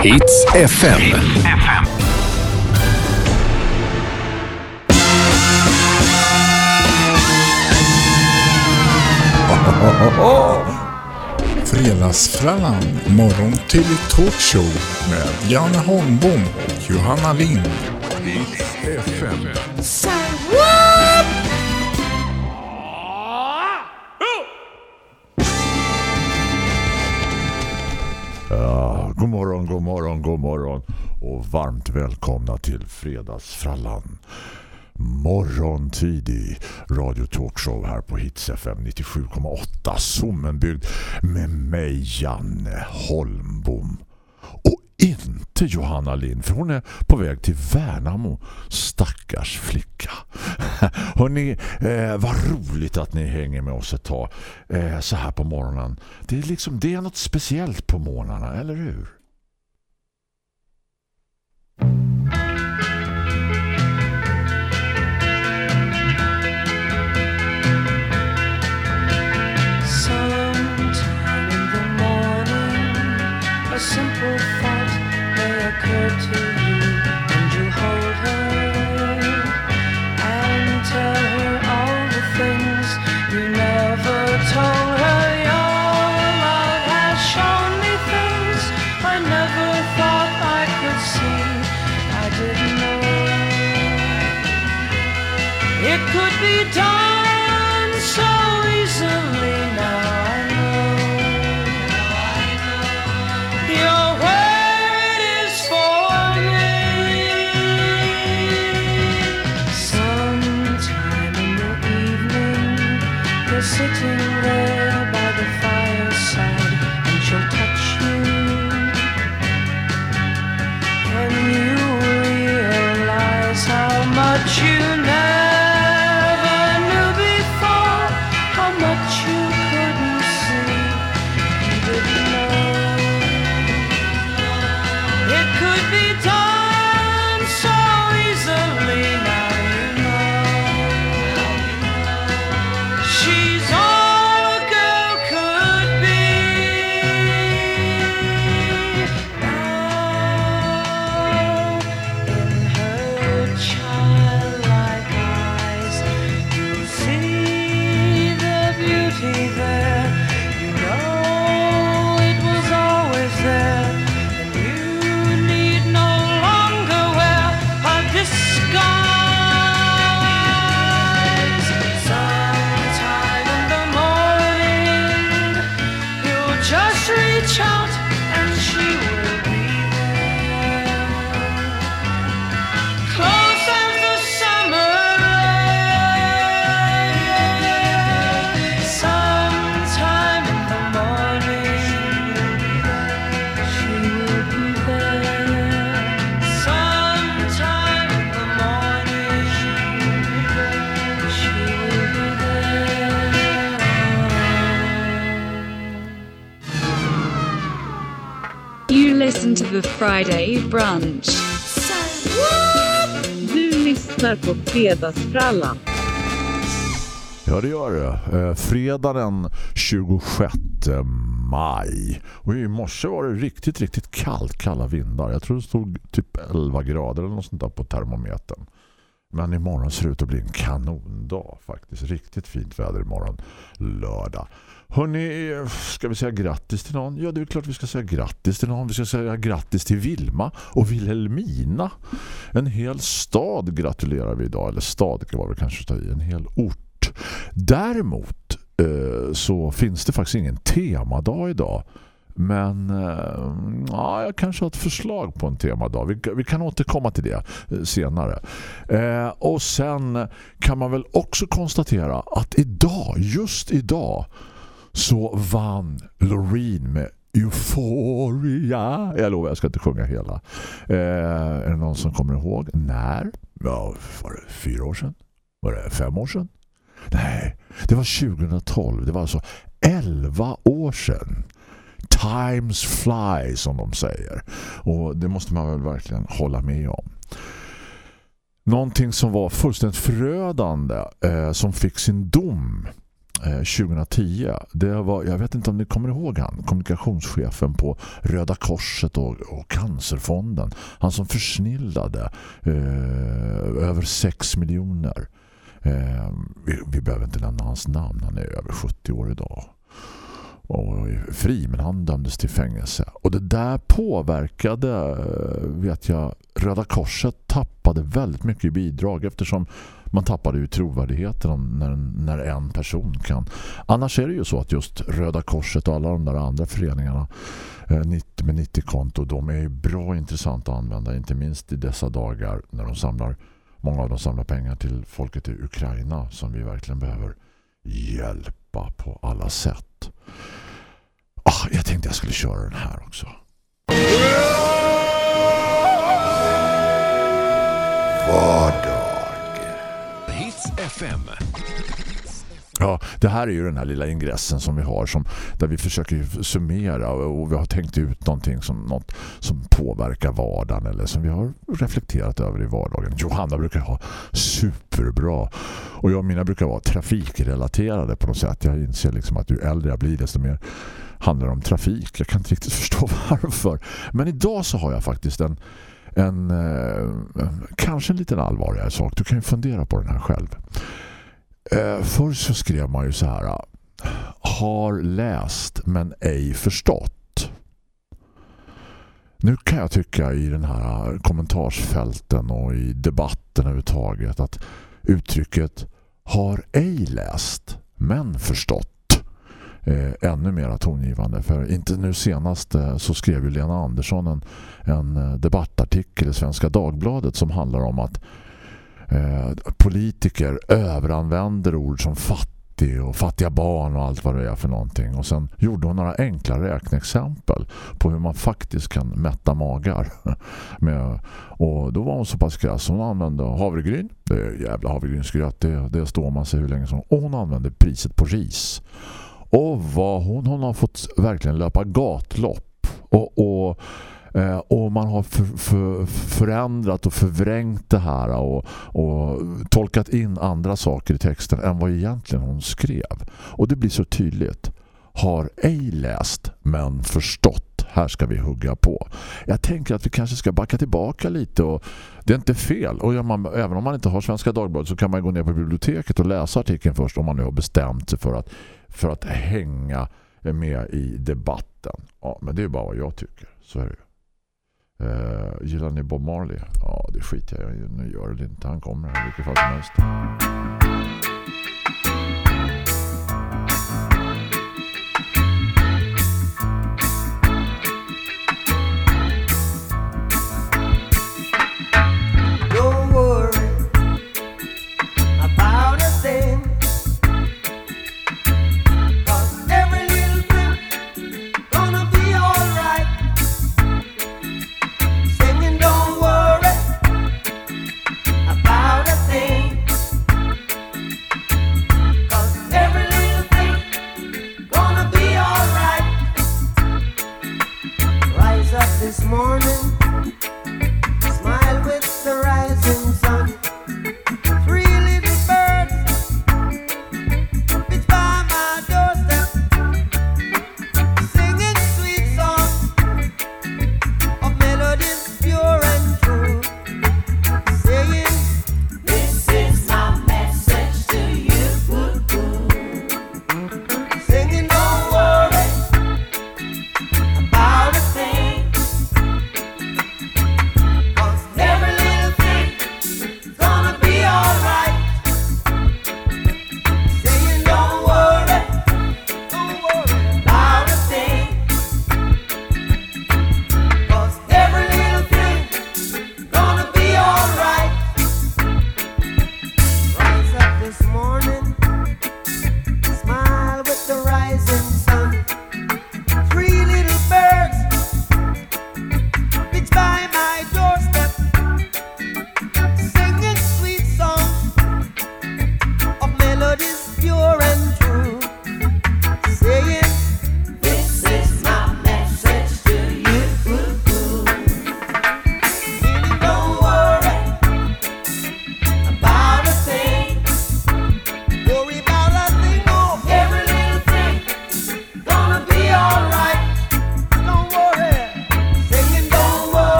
Hits FM. Fredagsfrallan, morgon till talkshow med Janne Holmbom och Johanna Lind. FM. God morgon, god morgon, god morgon och varmt välkomna till Fredagsfrallan. Morgontidig radio talkshow här på Hits FM 97,8 Sommenbygd med mig Janne Holmbom. Och inte Johanna Lind för hon är på väg till Värnamo. Stackars flicka. Hörrni, eh, vad roligt att ni hänger med oss ett tag eh, så här på morgonen. Det är liksom det är något speciellt på morgnarna, eller hur? Friday brunch. Du lyssnar på Fredagsfrallan. Ja, det gör det. Eh, fredag den 26 maj. Och i morse var det riktigt, riktigt kallt, kalla vindar. Jag tror det stod typ 11 grader eller något sånt där på termometern. Men imorgon ser det ut att bli en kanondag faktiskt. Riktigt fint väder imorgon, lördag. Hörrni, ska vi säga grattis till någon? Ja, det är klart vi ska säga grattis till någon. Vi ska säga grattis till Vilma och Wilhelmina. En hel stad gratulerar vi idag. Eller stad kan var kanske ta i. En hel ort. Däremot eh, så finns det faktiskt ingen temadag idag. Men eh, ja, jag kanske har ett förslag på en temadag. Vi, vi kan återkomma till det eh, senare. Eh, och sen kan man väl också konstatera att idag, just idag, så vann Loreen med Euphoria. Jag lovar, jag ska inte sjunga hela. Eh, är det någon som kommer ihåg? När? Ja, var det fyra år sedan? Var det fem år sedan? Nej, det var 2012. Det var alltså 11 år sedan. Times fly som de säger. Och det måste man väl verkligen hålla med om. Någonting som var fullständigt förödande eh, som fick sin dom Eh, 2010 det var, jag vet inte om ni kommer ihåg han kommunikationschefen på Röda Korset och, och Cancerfonden. Han som försnillade eh, över 6 miljoner. Eh, vi, vi behöver inte nämna hans namn han är över 70 år idag. Och är fri men han dömdes till fängelse. Och det där påverkade eh, vet jag Röda Korset tappade väldigt mycket i bidrag eftersom man tappade ju trovärdigheten när, när en person kan. Annars är det ju så att just Röda Korset och alla de där andra föreningarna eh, 90 med 90-konto de är ju bra intressanta att använda inte minst i dessa dagar när de samlar många av dem samlar pengar till folket i Ukraina som vi verkligen behöver hjälpa på alla sätt. Ah, jag tänkte jag skulle köra den här också. Vad FM. Ja, det här är ju den här lilla ingressen som vi har som, där vi försöker summera och vi har tänkt ut någonting som, något som påverkar vardagen eller som vi har reflekterat över i vardagen. Johanna brukar ha superbra och jag och mina brukar vara trafikrelaterade på något sätt. Jag inser liksom att ju äldre jag blir desto mer handlar det om trafik. Jag kan inte riktigt förstå varför. Men idag så har jag faktiskt en en, eh, kanske en liten allvarligare sak. Du kan ju fundera på den här själv. Eh, förr så skrev man ju så här har läst men ej förstått. Nu kan jag tycka i den här kommentarsfälten och i debatten överhuvudtaget att uttrycket har ej läst men förstått eh, ännu mer tongivande. För inte nu senast eh, så skrev ju Lena Andersson en, en eh, debattartikel i Svenska Dagbladet som handlar om att eh, politiker överanvänder ord som fattig och fattiga barn och allt vad det är för någonting. Och sen gjorde hon några enkla räkneexempel på hur man faktiskt kan mätta magar. Med, och då var hon så pass krass. Hon använde havregryn. Det är jävla havregrynsgröt. Det, det står man sig hur länge som. Och hon använde priset på ris. Och vad hon, hon har fått verkligen löpa gatlopp. Och, och Eh, och man har för, för, förändrat och förvrängt det här och, och, tolkat in andra saker i texten än vad egentligen hon skrev. Och det blir så tydligt. Har ej läst men förstått. Här ska vi hugga på. Jag tänker att vi kanske ska backa tillbaka lite och det är inte fel. Och man, även om man inte har Svenska Dagbladet så kan man gå ner på biblioteket och läsa artikeln först om man nu har bestämt sig för att, för att hänga med i debatten. Ja, men det är bara vad jag tycker. Så är det ju. Uh, gillar ni Bob Marley? Ja, det skiter jag i. Nu gör det inte. Han kommer här vilket fall som helst.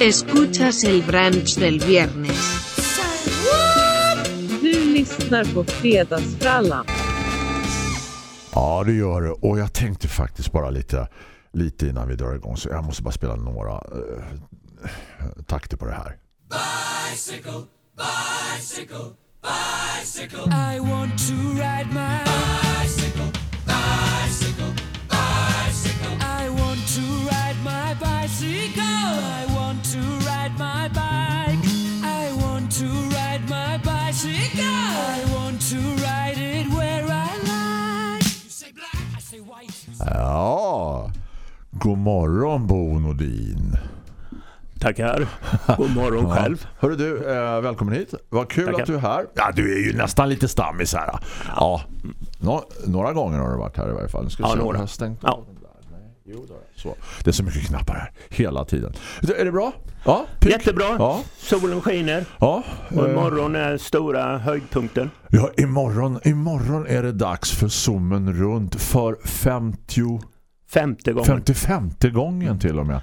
Escuchas el brunch del viernes. Du lyssnar på Fredagsfrallan. Ja, det gör det. Och jag tänkte faktiskt bara lite, lite innan vi drar igång så jag måste bara spela några eh, takter på det här. I want to ride my Ja, god morgon Bo Nordin. Tackar. God morgon själv. Hörru du, eh, välkommen hit. Vad kul Tackar. att du är här. Ja, du är ju nästan lite stammis här. Ja, Nå- några gånger har du varit här i varje fall. Nu ska Ja, se några. jag stängt Ja. av den där. Nej, jo, då. Så. Det är så mycket knappar här hela tiden. Är det bra? Ja, pigg? Jättebra. Ja, Solen skiner. ja. Och eh, imorgon är stora höjdpunkten. Ja, imorgon, imorgon är det dags för zoomen runt för 50, Femte gången. 55 gången till och med.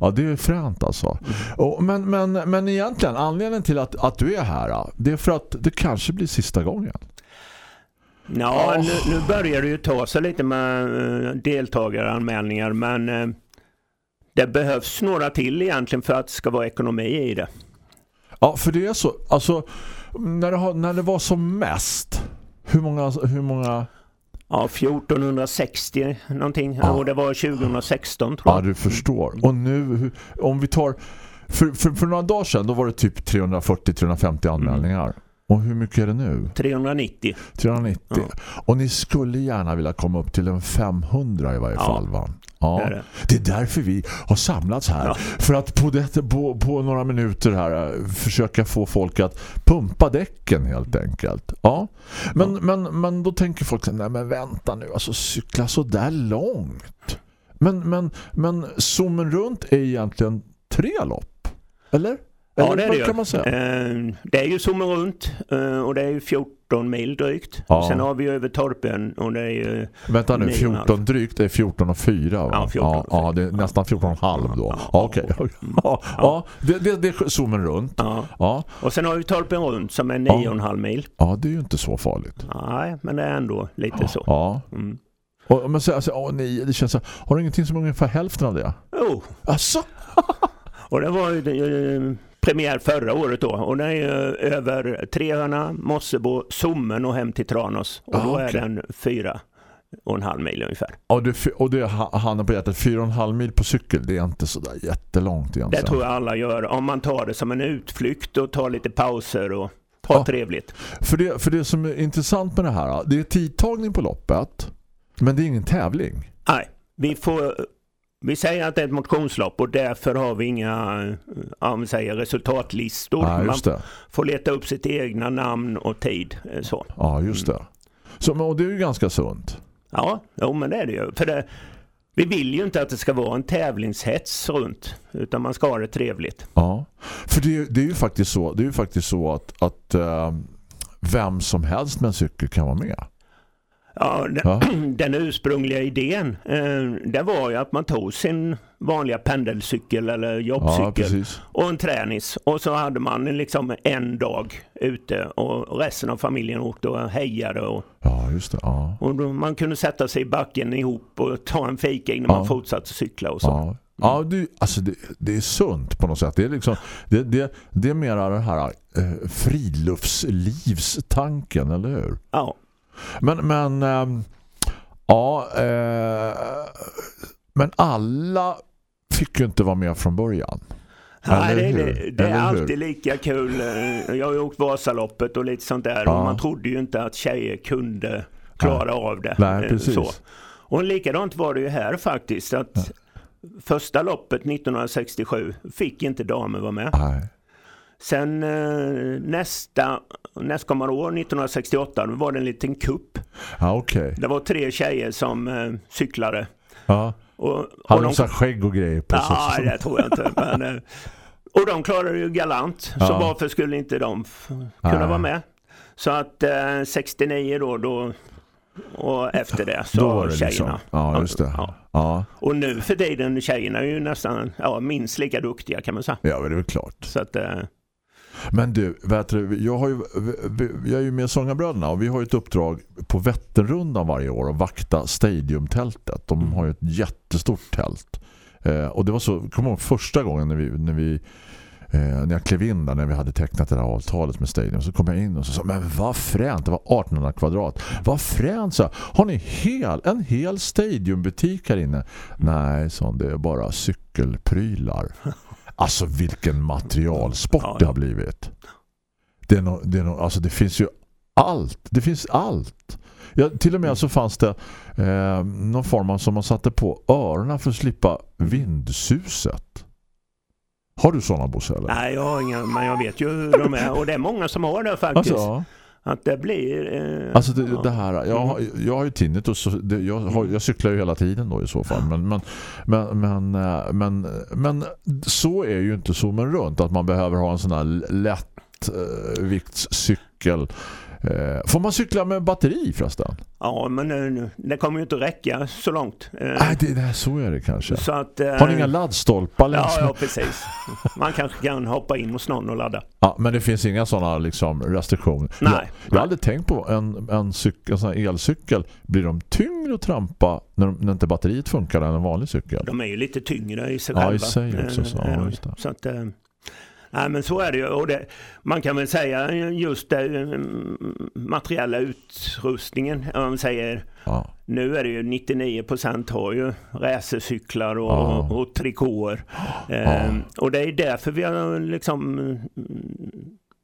Ja, det är fränt alltså. Och, men, men, men egentligen, anledningen till att, att du är här, det är för att det kanske blir sista gången. Ja, nu, nu börjar det ju ta sig lite med eh, deltagaranmälningar men eh, det behövs några till egentligen för att det ska vara ekonomi i det. Ja, för det är så. Alltså, när det, har, när det var som mest, hur många... Hur många Ja, 1460 någonting Ja. och det var 2016 tror ja, jag. du förstår. Och nu, om vi tar... För, för, för några dagar sedan, då var det typ 340-350 anmälningar. Och hur mycket är det nu? 390. 390. Ja. Och ni skulle gärna vilja komma upp till en 500 i varje Ja, fall va? Ja. det är det. Det är därför vi har samlats här. Ja. För att på, det, på, på några minuter här eh, försöka få folk att pumpa däcken helt enkelt. Ja. Men, men, men då tänker folk så nej men vänta nu, alltså cykla så där långt. Men, men, men zoomen runt är egentligen tre lopp. Eller? Ja, det är det kan ju. man säga? Eh, Det är ju zoomar runt eh, och det är ju 14 mil drygt. Ja. Sen har vi ju över Torpen och det är ju Vänta nu, Nio och en halv. 14 drygt, det är 14 och 4 va? Ja, 14 och ja, ja, det är nästan 14 och halv då. Ja, Ja, okej. Ja, ja, det, det, det är zoomen runt. Ja. Ja, Och sen har vi Torpen runt som är 9,5 mil. ja, det är ju inte så farligt. Nej, men det är ändå lite så. Ja. Mm. Och, men så, alltså, åh, nej, det känns så, har du ingenting som är ungefär hälften av det? Oh, Alltså? och det var ju eh, premiär förra året då. Och det är ju över Trehörna, Mossebo, Sommen och hem till Tranås. Och Ah, då är okej. den fyra och en halv mil ungefär. Och det, och det ha- handen på hjärtat, 4,5 mil på cykel, det är inte så där jättelångt Det egentligen. tror jag alla gör om man tar det som en utflykt och tar lite pauser och har Ja. trevligt. För, det, för det som är intressant med det här, det är tidtagning på loppet, men det är ingen tävling. Nej, vi får... Vi säger att det är ett motionslopp och därför har vi inga eh, ja, säger, resultatlistor. Ja, Man får leta upp sitt egna namn och tid. eh, Så. Ja, just det. Så, och det är ju ganska sunt. Ja, jo, men det är det ju. För det, vi vill ju inte att det ska vara en tävlingshets runt, utan man ska ha det trevligt. Ja, för det, är- det är ju faktiskt så, det är ju faktiskt så att, att eh, vem som helst med en cykel kan vara med. Ja, den, Ja. den ursprungliga idén, eh, det var ju att man tog sin vanliga pendelcykel eller Ja, jobbcykel precis. och en tränis och så hade man liksom en dag ute och resten av familjen åkte och hejade och, Ja, just det. Ja. och då man kunde sätta sig i backen ihop och ta en fika innan Ja. man fortsatte cykla och så. Ja, ja det, alltså det, det är sunt på något sätt. Det är, liksom, det, det, det är mera den här eh, friluftslivstanken, eller hur? Ja, Men, men ehm, ja, eh, men alla fick ju inte vara med från början. Nej, det, det, det är alltid lika kul. Eh, Jag har ju åkt Vasaloppet och lite sånt där Ja. och man trodde ju inte att tjejer kunde klara av det. Nej, Eh, precis. Så. Och likadant var det ju här faktiskt att första loppet 1967 fick inte damer vara med. Nej. Sen eh, nästa, nästkommande år 1968 då var det en liten kupp. Ja, okej. Det var tre tjejer som eh, cyklade. Ja. Och, Hade de- så skägg och grejer på sig? Ja, det tror jag inte. Men, eh, och de klarade ju galant. Så Ja. varför skulle inte de kunna Nej. vara med? Så att eh, 69 då, då Och efter det så Då var det tjejerna. liksom. Ja, just det. Ja. Ja, Och nu för tiden, tjejerna är ju nästan ja, minst lika duktiga kan man säga. ja men det är väl klart. Så att, Men du, du jag, har ju, jag är ju med Sångarbröderna och vi har ju ett uppdrag på Vätternrundan varje år att vakta stadiumtältet. De har ju ett jättestort tält. Eh, och det var så, kom ihåg första gången när vi, när vi eh, när jag klev in där när vi hade tecknat det här avtalet med Stadium så kom jag in och så sa men vad fränt, det var 1800 kvadrat. Vad fränt så. Har ni hel, en hel Stadiumbutik här inne? Nej, så det är bara cykelprylar. Alltså vilken materialsport Ja, det har blivit. Det, är no, det, är no, alltså det finns ju allt. Det finns allt. Ja, till och med så fanns det eh, någon form av som man satte på öronen för att slippa vindsuset. Har du sådana Bosse eller? nej, jag har inga, men jag vet ju hur de är. Och det är många som har det faktiskt. Alltså, Att det blir... Eh, alltså det, ja. det här, jag, jag har ju tinnitus så det, jag, har, jag cyklar ju hela tiden då i så fall. Men, men, men, men, eh, men, men så är ju inte zoomen runt att man behöver ha en sån här lätt eh, viktscykel. Eh, får man cykla med batteri förresten? Ja, men eh, det kommer ju inte att räcka så långt. Eh, Nej, det, det, så är det kanske. så att, Har ni inga laddstolpar längs Ja, ja, precis. Man kanske kan hoppa in hos någon och ladda. Ja, men det finns inga sådana liksom, restriktioner. Nej. Jag, jag har aldrig tänkt på en, en, cykel, en sån elcykel. Blir de tyngre att trampa när, de, när inte batteriet funkar än en vanlig cykel? De är ju lite tyngre i sig Ja, i själva. sig också, så, ja, så att, nej, men så är det ju. Och det, man kan väl säga just det, eh, materiella utrustningen. Om man säger, Ja. nu är det ju 99% har ju racercyklar och, Ja. och, och trikåer. Eh, Och det är därför vi har liksom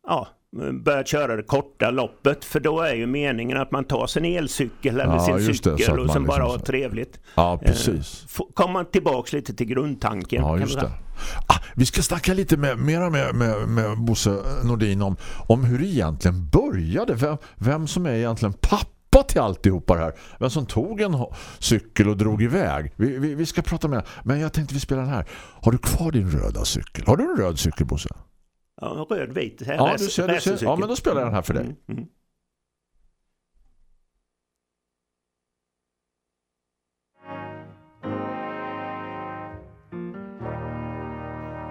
ja, börjat köra det korta loppet. För då är ju meningen att man tar sin elcykel eller Ja, sin det, cykel att och sen liksom bara så- har trevligt. ja, precis. Få- Komma tillbaka lite till grundtanken. Ja, just det. Ah, vi ska snacka lite med, mera med, med, med Bosse Nordin om, om hur det egentligen började. Vem, vem som är egentligen pappa till alltihopa det här. Vem som tog en cykel och drog iväg. Vi, vi, vi ska prata med Men jag tänkte vi spelar den här. Har du kvar din röda cykel? Har du en röd cykel, Bosse? Ja, röd, vit. Ja, racer- du ser, du ser. Ja, men då spelar jag den här för dig. Mm, mm.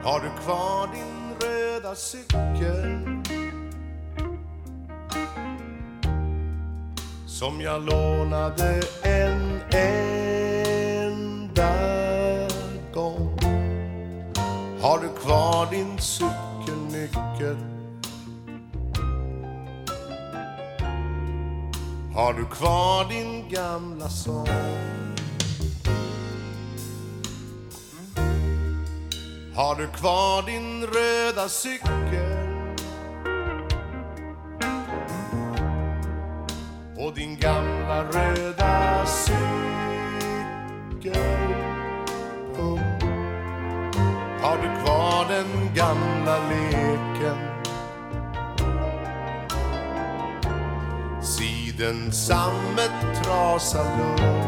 Har du kvar din röda cykel? Som jag lånade en enda gång Har du kvar din cykelnyckel? Har du kvar din gamla sång? Har du kvar din röda cykel? Och din gamla röda cykel? Har du kvar den gamla leken? Siden sammet trasar lugn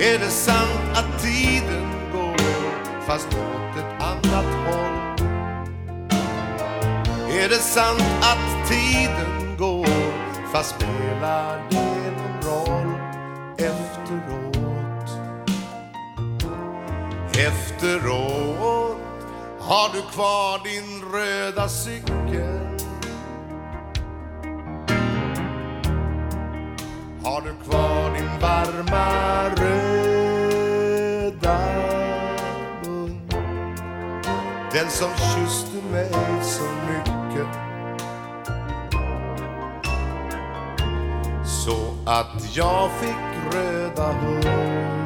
Är det sant att tiden går fast åt ett annat håll? Är det sant att tiden går fast spelar det någon roll efteråt? Efteråt har du kvar din röda cykel? Har du kvar din varma röda mun? Den som kysste mig så mycket. Så att jag fick röda hår.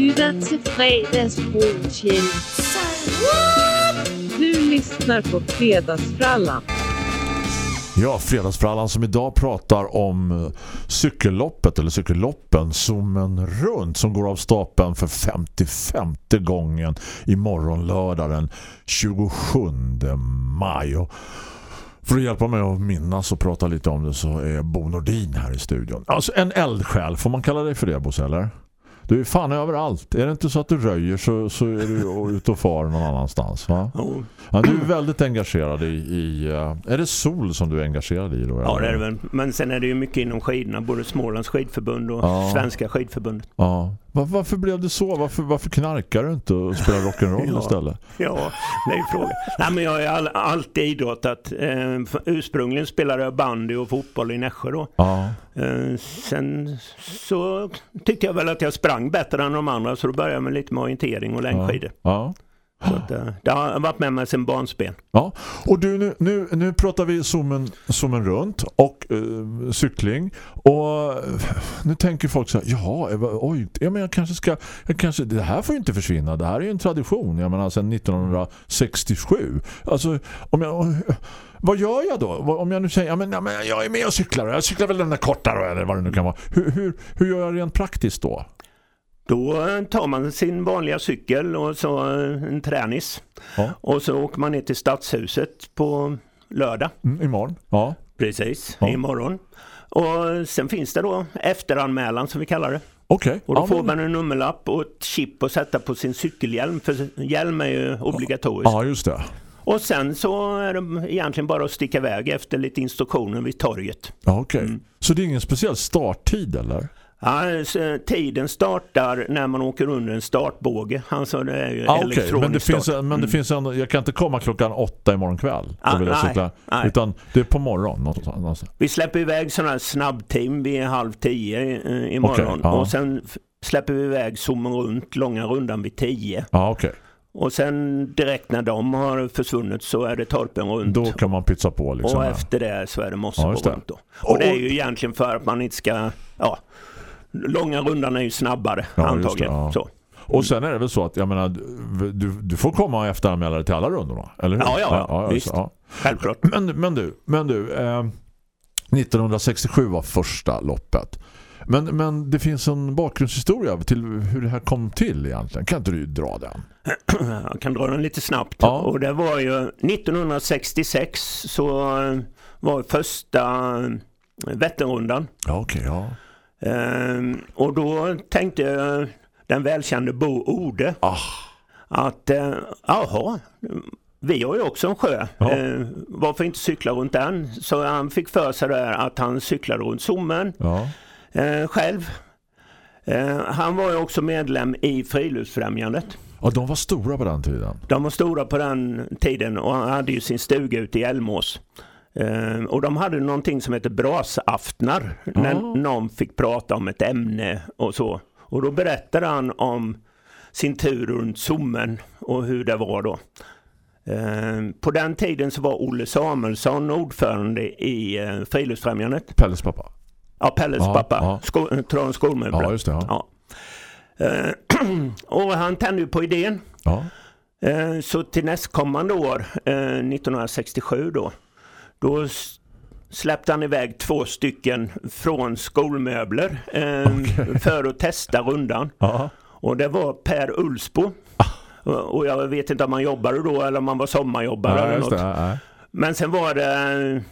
Lytter til fredagsbrotjen. Du lyssnar på Fredagsfrallan. Ja, Fredagsfrallan som idag pratar om eh, cykelloppet eller cykelloppen Zoomen runt som går av stapeln för 55 gången imorgon lördag den 27 maj. Och för att hjälpa mig att minnas och prata lite om det så är Bo Nordin här i studion. Alltså en eldsjäl, får man kalla dig för det Bosse eller? Du är fan överallt. Är det inte så att du röjer så, så är du ute och far någon annanstans va? Jo. Ja, du är väldigt engagerad i, i eh, är det sol som du är engagerad i då? Ja, det är det väl. Men sen är det ju mycket inom skidorna, både Smålands skidförbund och Ja. Svenska skidförbundet. Ja. Var, varför blev det så? Varför, varför knarkar du inte och spelar rock'n'roll Ja. istället? Ja, det är frågan. Nej, men jag har all, alltid idrottat. För- ursprungligen spelade jag bandy och fotboll i Nässjö då. Ja. Eh, sen så tyckte jag väl att jag sprang bättre än de andra så då började jag med lite med orientering och längdskidor. Ja. Så att, eh, det har varit med mig sedan barnsben. Ja, och du nu, nu, nu pratar vi zoomen, zoomen runt och eh, cykling och eh, nu tänker folk så här, jaha, eh, oj, ja, men jag kanske ska, jag kanske, det här får ju inte försvinna, det här är ju en tradition, jag menar sedan 1967. Alltså, om jag, vad gör jag då? Om jag nu säger, ja men, ja, men jag är med och cyklar, jag cyklar väl den där korta då, eller vad det nu kan vara. Hur, hur, hur gör jag rent praktiskt då? Då eh, tar man sin vanliga cykel och så eh, en tränis. Ja. Och så åker man ner till Stadshuset på lördag. Mm, imorgon? Ja. Precis, Ja. imorgon. Och sen finns det då efteranmälan som vi kallar det. Okej. Och då ja, får man en nummerlapp och ett chip att sätta på sin cykelhjälm. För hjälm är ju obligatoriskt. Ja, just det. Och sen så är det egentligen bara att sticka iväg efter lite instruktioner vid torget. Ja, okej. Mm. Så det är ingen speciell starttid eller? Ja, så tiden startar när man åker under en startbåge. Alltså det är ju Ah, elektronisk Men, det finns, start. en- men det Mm. finns en, jag kan inte komma klockan åtta imorgon kväll. Ah, nej, cykla, nej. utan det är på morgon. Någonstans. Vi släpper iväg sådana här snabbteam vid halv tio eh, imorgon. Ja. Och sen släpper vi iväg zoomen runt, långa rundan vid tio. Ja, okej. Och sen direkt när de har försvunnit så är det torpen runt. Då kan man pizza på liksom. och efter det så är det Mossebo Ja, runt då. Och det är Och- ju egentligen för att man inte ska, ja, långa rundan är ju snabbare Ja, antagligen. det, ja. Så. Och sen är det väl så att jag menar, du, du får komma och efteranmäla dig till alla rundorna, eller hur? Ja, ja, ja, visst. ja. Självklart. Men, men du, men du eh, 1967 var första loppet. Men, men det finns en bakgrundshistoria till hur det här kom till egentligen. Kan inte du dra den? Jag kan dra den lite snabbt. Ja. Och det var ju 1966 så var första eh, Vätternrundan. Ja, okej, ja. Ehm, och då tänkte jag, den välkände Bo Ode Ah, att eh, jaha, vi har ju också en sjö. Ja. Eh, varför inte cykla runt den? Så han fick för sig där att han cyklade runt Sommen Ja. eh, själv. Eh, han var ju också medlem i Friluftsfrämjandet. ja, de var stora på den tiden. De var stora på den tiden och han hade ju sin stuga ute i Älmås. Eh, och de hade någonting som heter brasaftnar när Ah. någon fick prata om ett ämne och så. Och då berättade han om sin tur runt Sommen och hur det var då. Eh, på den tiden så var Olle Samuelsson ordförande i eh, Friluftsfrämjandet. Pelles pappa. Ja, Pelles Ja, pappa. ja. Sko- skolmöbler. Ja, just det. Ja. Ja. Eh, och han tände på idén. Ja. Eh, Så till nästkommande år, eh, 1967 då, då släppte han iväg två stycken från skolmöbler eh, för att testa rundan. Ja. Och det var Per Ulsbo. Och- Och jag vet inte om han jobbade då eller om han var sommarjobbare Ja, eller något. det. Ja. Men sen var det eh,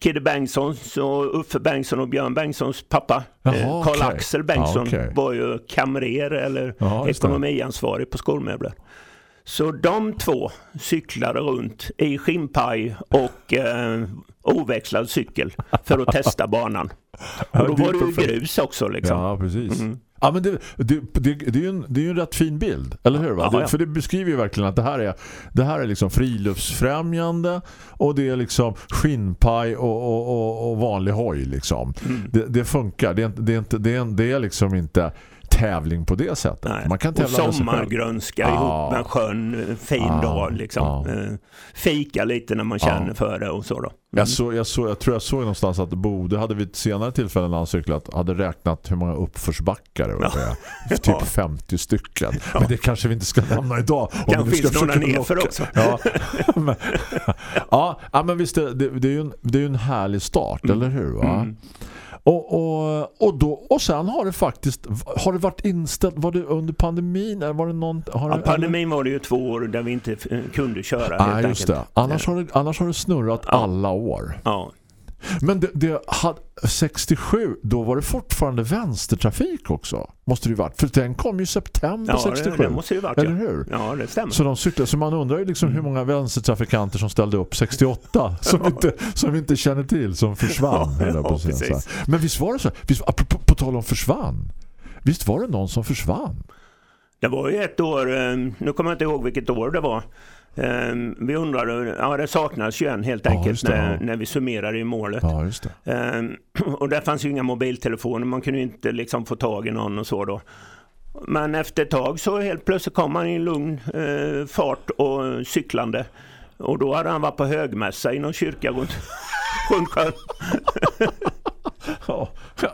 Kidde Bengtssons och Uffe Bengtsson och Björn Bengtssons pappa. Jaha, Eh. Karl-Axel Bengtsson okej. var ju kamrer eller ekonomiansvarig på skolmöbler. Så de två cyklade runt i skinnpaj och eh, oväxlad cykel för att testa banan. Och då det var det ju grus också liksom. Ja, precis. Mm. Ja, men det, det, det, det, är ju en, det är ju en rätt fin bild, eller hur? Va? Ja, det, ja. för det beskriver ju verkligen att det här är, det här är liksom friluftsfrämjande och det är liksom skinnpaj och, och, och, och vanlig hoj liksom. Mm. Det, funkar. Det är, inte- det, är inte, det, är, det är liksom inte tävling på det sättet. Nej. Man kan och tävla själv. sommargrönska Ja. ihop med en skön eh, fin Ja, dag liksom. ja. Eh, Fika lite när man känner för det och så då. Jag, så, jag, så, jag tror jag såg någonstans att Bode hade vid ett senare tillfälle när han cyklat hade räknat hur många uppförsbackar det var. Ja. Typ 50 nämna Men det kanske vi inte ska nämna idag. Om Kan finns några nerför också. Ja, men, ja, ja, men visst det, det, är ju en, det är en härlig start, eller hur va? Mm. Och, och, och, då, och sen har det faktiskt har det varit inställt, var det under pandemin eller var det någon har Ja, det, pandemin var det ju två år där vi inte kunde köra Ja, helt just det. enkelt. Annars har det, annars har det snurrat alla år. Ja. Men det, det hade, 67, då var det fortfarande vänstertrafik också. Måste det ju varit. För den kom ju september Ja, 67. det, det måste ju varit Eller ja. hur? Ja, det stämmer. Så de cyklade, så man undrar ju liksom hur många vänstertrafikanter som ställde upp 68 som, inte, som vi inte känner till, som försvann. Ja, på precis. Här. Men visst var det så? Visst, apropå, på tal om försvann. Visst var det någon som försvann? Det var ju ett år, eh, nu kommer jag inte ihåg vilket år det var. Eh, Vi undrade, ja det saknas ju en helt Ja, enkelt just det, när, ja. när vi summerade i målet. Ja. Eh, Och där fanns ju inga mobiltelefoner, man kunde ju inte liksom få tag i någon och så då. Men efter ett tag så helt plötsligt kom han i en lugn eh, fart och cyklande. Och då hade han varit på högmässa i någon kyrka runt, runt sjön. Ja,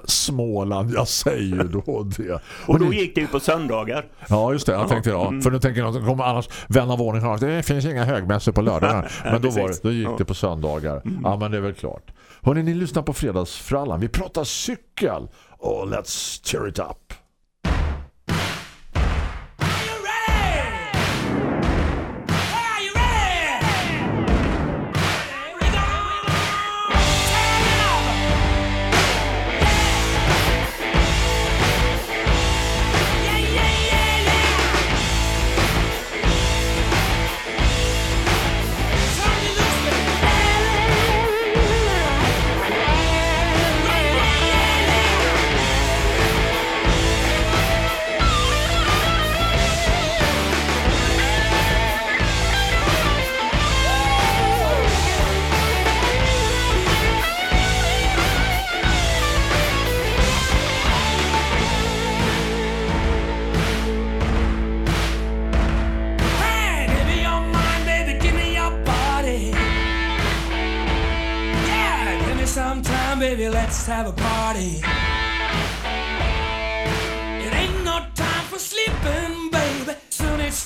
Småland, jag säger ju då det. Och då gick det ju på söndagar. Ja, just det. Jag tänkte ja. Mm. För nu tänker jag att kommer annars vän av ordning att det finns inga högmässor på lördagar. Men då, var det, då gick det på söndagar. Ja, men det är väl klart. Hörrni, ni lyssnar på Fredagsfrallan. Vi pratar cykel. Och let's cheer it up.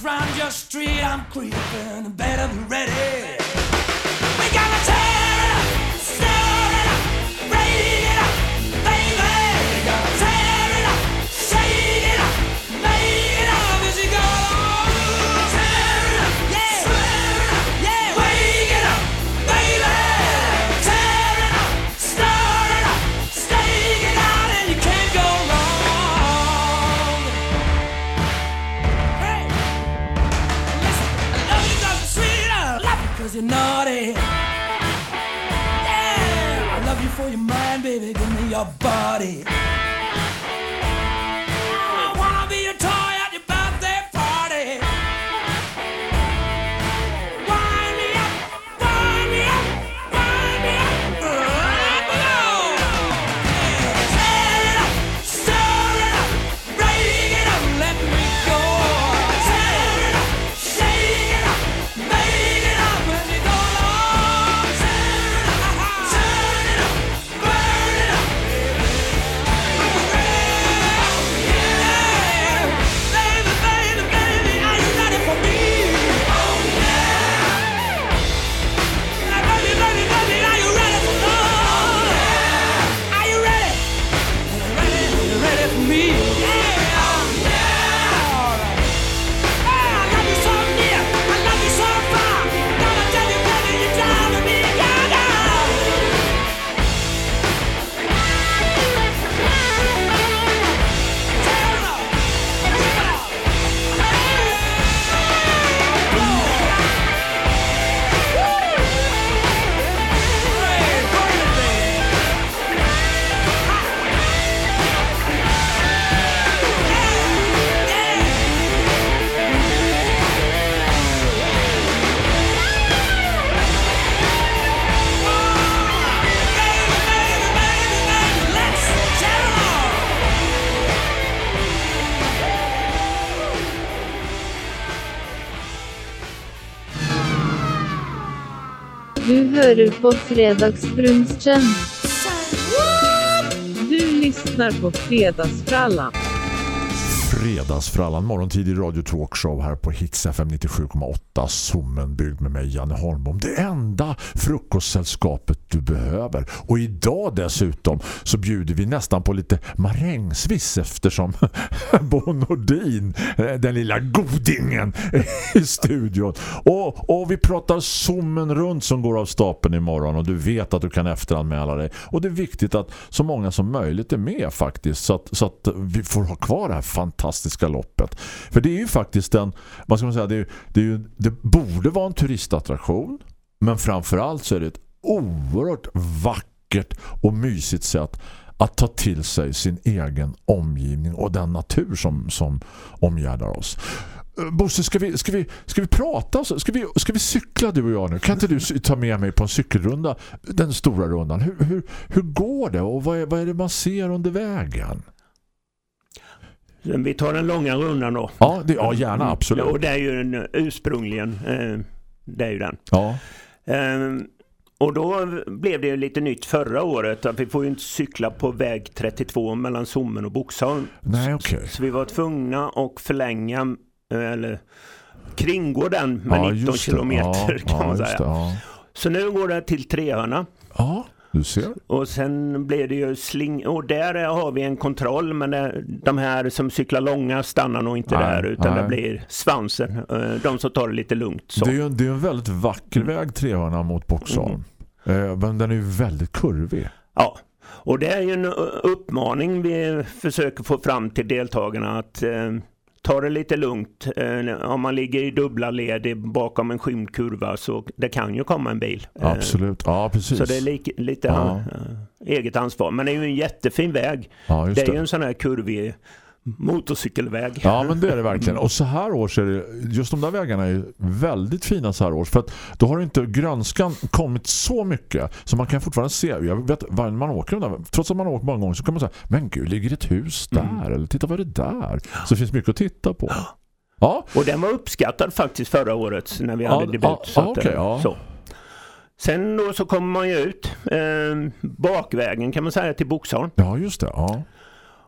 Round your street, I'm creeping. Better be ready. Your body. Du hører på Fredagsbrunchen. Du lyssnar på Fredagsfrallan. Fredagsfrallan, i radio talkshow här på Hits FM 97,8 Sommen byggd med mig Janne Holmbom. Det enda frukostsällskapet du behöver. Och idag dessutom så bjuder vi nästan på lite marängsviss eftersom Bo Nordin, eh, den lilla godingen i studion. Och, och vi pratar Sommen runt som går av stapeln imorgon och du vet att du kan efteranmäla dig. Och det är viktigt att så många som möjligt är med faktiskt så att, så att vi får ha kvar det här fantastiska loppet. För det är ju faktiskt en, vad ska man säga, det, är, det, är ju, det borde vara en turistattraktion men framförallt så är det ett oerhört vackert och mysigt sätt att ta till sig sin egen omgivning och den natur som, som omgärdar oss. Eh, Bosse, ska vi, ska, vi, ska vi prata? Ska vi, ska vi cykla du och jag nu? Kan inte du ta med mig på en cykelrunda? Den stora rundan. Hur, hur, hur går det? Och vad är, vad är det man ser under vägen? Vi tar den långa rundan då. Ja, det, ja gärna, Ja, absolut. och det är ju den ursprungligen. Eh, det är ju den. Ja, Ehm, och då blev det lite nytt förra året att vi får ju inte cykla på väg 32 mellan Sommen och Boxholm. nej okej. Så vi var tvungna att förlänga eh, eller kringgå den med Ja, 19 just det. kilometer ja, kan man säga. det, ja. Så nu går det till Trehörna ja, du ser. och sen blir det ju sling och där har vi en kontroll men det, de här som cyklar långa stannar nog inte Nej, där utan nej. det blir svansen. eh, De som tar det lite lugnt. Så. Det är en, det är en väldigt vacker väg Trehörna mot Boxholm. Eh, men den är ju väldigt kurvig. Ja, och det är ju en uh, uppmaning vi försöker få fram till deltagarna att eh, ta det lite lugnt. Eh, om man ligger i dubbla led bakom en skymd kurva så det kan ju komma en bil. Eh, Absolut. Ja, precis. Så det är li- lite Ja. eh, eget ansvar. Men det är ju en jättefin väg. ja, just Det är det. ju en sån här kurvig motorcykelväg. Ja men det är det verkligen. Och så här års är det, just de där vägarna är väldigt fina så här års. För att då har inte grönskan kommit så mycket så man kan fortfarande se. Jag vet, varje man åker där, trots att man åkt många gånger så kan man säga, men gud, ligger ett hus där? Mm. Eller titta vad är det där? Så det finns mycket att titta på. Ja, Och den var uppskattad faktiskt förra året när vi Ja, hade debut. ja, så att, eh, ja. så. Sen då så kommer man ju ut eh, bakvägen kan man säga till Boxholm. ja just det. Ja.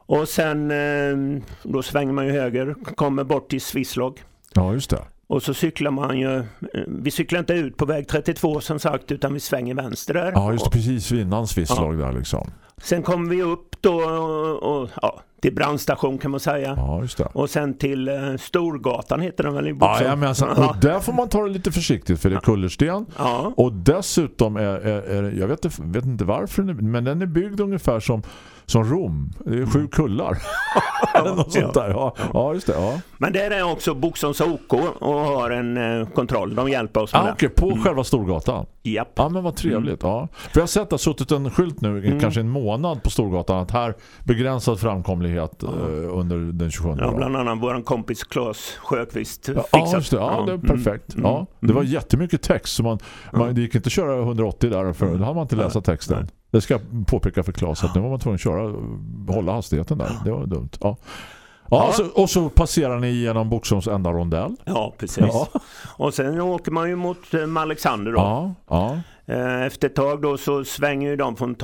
Och sen eh, då svänger man ju höger, kommer bort till Swisslog. ja, just det. Och så cyklar man ju, eh, vi cyklar inte ut på väg 32 som sagt utan vi svänger vänster där. Ja, just Precis innan Swisslag där liksom. Sen kommer vi upp då och, och, ja, till brandstation kan man säga. Ja, just det. Och sen till eh, Storgatan heter den väl i Ja, Boxholm? ja, men alltså, Ja. och där får man ta det lite försiktigt för det är kullersten. Ja. Och dessutom är, är, är jag vet, inte- vet inte varför men den är byggd ungefär som, som Rom. Det är sju kullar. Eller något sånt där. Ja, ja just det. Ja. Men där är också Boxholms OK och har en eh, kontroll. De hjälper oss med Ah, det. Okej, på själva Storgatan. Japp. Ja, men vad trevligt. Ja. För jag har sett att suttit en skylt nu, kanske en månad på Storgatan, att här begränsad framkomlighet eh, under den 27 Ja, bland annat vår kompis Claes Sjöqvist Ja, fixat. just det. Ja, det är Mm. perfekt. Ja, det var jättemycket text så man, man, det gick inte att köra 180 där för då hade man inte läsa texten. Det ska jag påpeka för Claes att nu var man tvungen att köra hålla hastigheten där. Det var dumt. Ja. Ja, Ja. Så, och så passerar ni genom Boxholms enda rondell. Ja, precis. Ja. Och sen åker man ju mot eh, Alexander då. Ja, ja. Eh, Efter ett tag då så svänger ju de från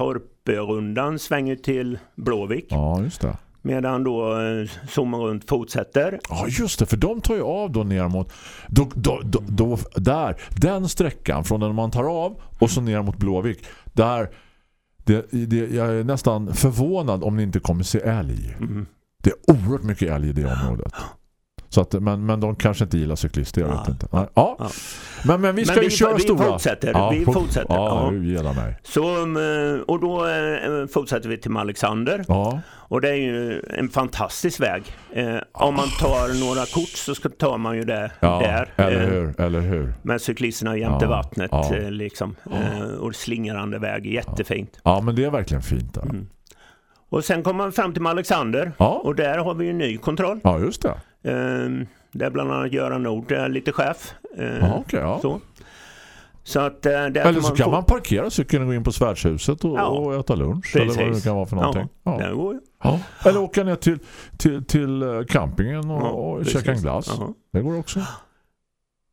Torpörundan svänger till Blåvik. ja, just det. Medan då eh, zoomar runt fortsätter. Ja, just det. För de tar ju av då ner mot... Då, då, då, då, där, den sträckan från den man tar av och så ner mot Blåvik. Där... Det, det, jag är nästan förvånad om ni inte kommer se älg. Mm. Det är oerhört mycket älg i det området. Så att, men, men de kanske inte gillar cyklister, jag vet Ja. inte. Ja. Ja. Men, men vi ska Men ju vi- köra vi stora. fortsätter, vi fort- fortsätter, Ja, ja. mig. Så, eh, och då eh, fortsätter vi till Alexander. Ja, Och det är ju en fantastisk väg. Eh, om man tar några kort så tar man ju det ja där. eller eh, hur, eller hur. Med cyklisterna jämte Ja, vattnet ja. liksom. Och slingrande väg, jättefint. Ja, men det är verkligen fint där. Mm. Och sen kommer man fram till Alexander. Ja. Och där har vi ju en ny kontroll. Ja, just det. Eh, där bland annat Göran Nord är lite chef. Eh, Ja, okej, ja. Så. Så att eh, Eller så kan få- man parkera cykeln och gå in på svärdshuset och, Ja. och äta lunch. Precis. Eller vad det kan vara för någonting. Ja, Ja. går. Ja. Eller åka ner till, till, till eh, campingen och, Ja, och käka en glass. Ja. Det går också.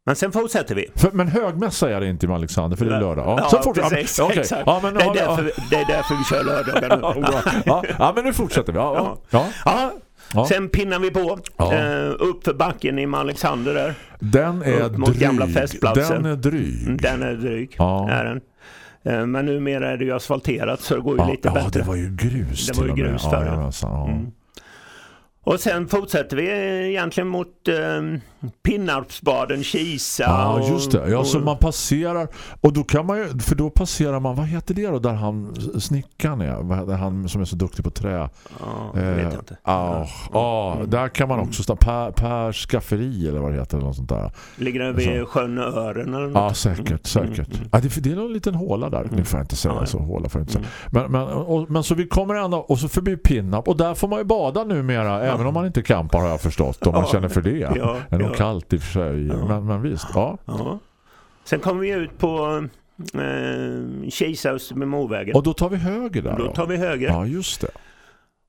Men sen fortsätter vi. För, men högmässa är det inte med Alexander för det är lördag. Ja, Ja, så fort, precis. Exakt. Ja, men, det, är därför, det är därför vi kör lördagar Ja, nu. ja, men nu fortsätter vi. Ja, ja. Ja. Ja, Ja. Sen pinnar vi på Ja. eh, upp för backen i Alexander där. Den är Upp mot dryg. gamla festplatsen. Den är dryg. Den är dryg. Ja. Är den. Eh, men numera är det ju asfalterat så det går ju Ja, lite ja, bättre. det var ju grus Det var ju grus ja. ja. Mm. Och sen fortsätter vi egentligen mot eh, Pinnarpsbaden, Kisa. Ja, och, just det. Ja, så och- man passerar och då kan man ju, för då passerar man, vad heter det då där han snickaren är, heter han som är så duktig på trä? Ja, det vet jag inte. Eh, Ja, ja, där kan man också stanna, per, per skafferi eller vad det heter eller något sånt där. Ligger det vid sjön Ören eller något? Ja, säkert, säkert. Ja, det, det är någon liten håla där. Nu får jag inte säga Ja, ja. så, håla får inte säga. Men, men, och, men så vi kommer ända, och så förbi Pinnarp, och där får man ju bada numera, även om man inte campar har jag förstått, om man Ja. känner för det. Ja, nog ja. kallt i och för sig, men, men visst, ja. Ja. Sen kommer vi ut på eh, Kisas med Movägen. Och då tar vi höger där Då tar vi höger. Ja, just det.